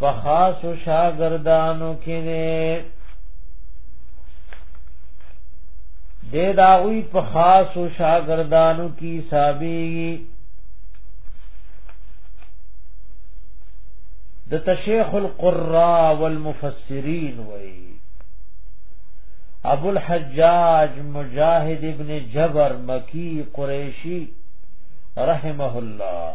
په خاص شاګردانو کې نه د داوی په خاص شاګردانو کې حسابي د تشیخ القرا والمفسرین وای ابو الحجاج مجاهد ابن جبر مکی قریشی رحمه الله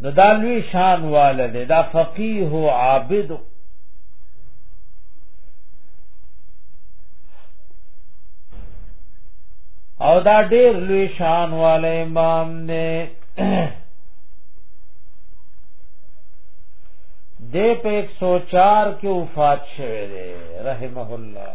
نو دا لوی شان والده دا فقیه و عابد او دا ډیر لوی شان والے امام نے دے په 104 کې وفات شوه دی رحمه الله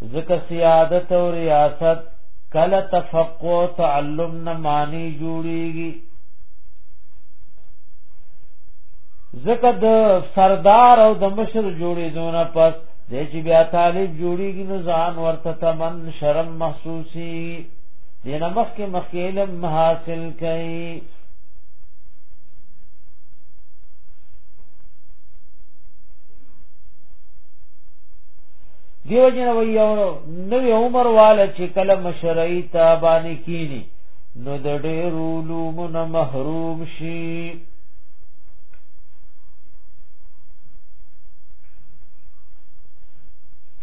ځکه سیادت او ریاست کله تفقه او تعلم نه معنی جوړیږي ځکه د سردار او د مشر جوړېدو نه پس د چې بیا طالب جوړیږي نو ځان ورته تمن شرم محسوسي دینه مخ کې مخ علم حاصل کړي دیو جن وی یو نوې عمر والا چې کله مشرعي ته باندې کینی نو د ډېرو علوم نه محروم شي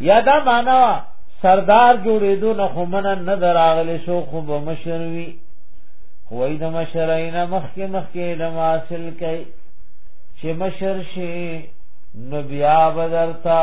یا دا معنا سردار جوړېدو نه خو من نه دراغلی شو خو به مشر وي وای د مشرین مخکې مخکې علم حاصل کړي چې مشر شي نو بیا بدرتا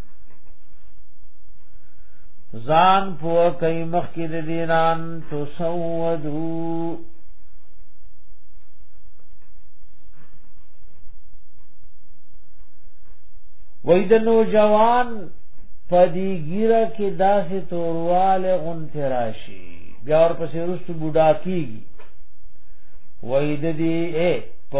ځان پو کئی مخکی دی دینان تو سودو وای د نوجوان پدی ګیره کې داسې تورواله غونته راشي بیا ورپسې رستو بوډا کیږي وای د دې اے په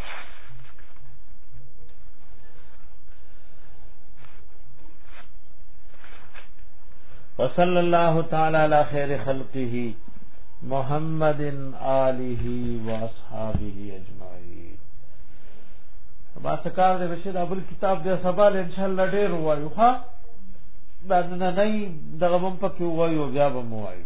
وصلى الله تعالى على خير خلقه محمد آله واصحابه اجمعين ما سکار دې بشیر ابل کتاب دې سبال ان شاء الله ډېر وایو ها دا نه نه دغه بم پکې وایو بیا بم وایو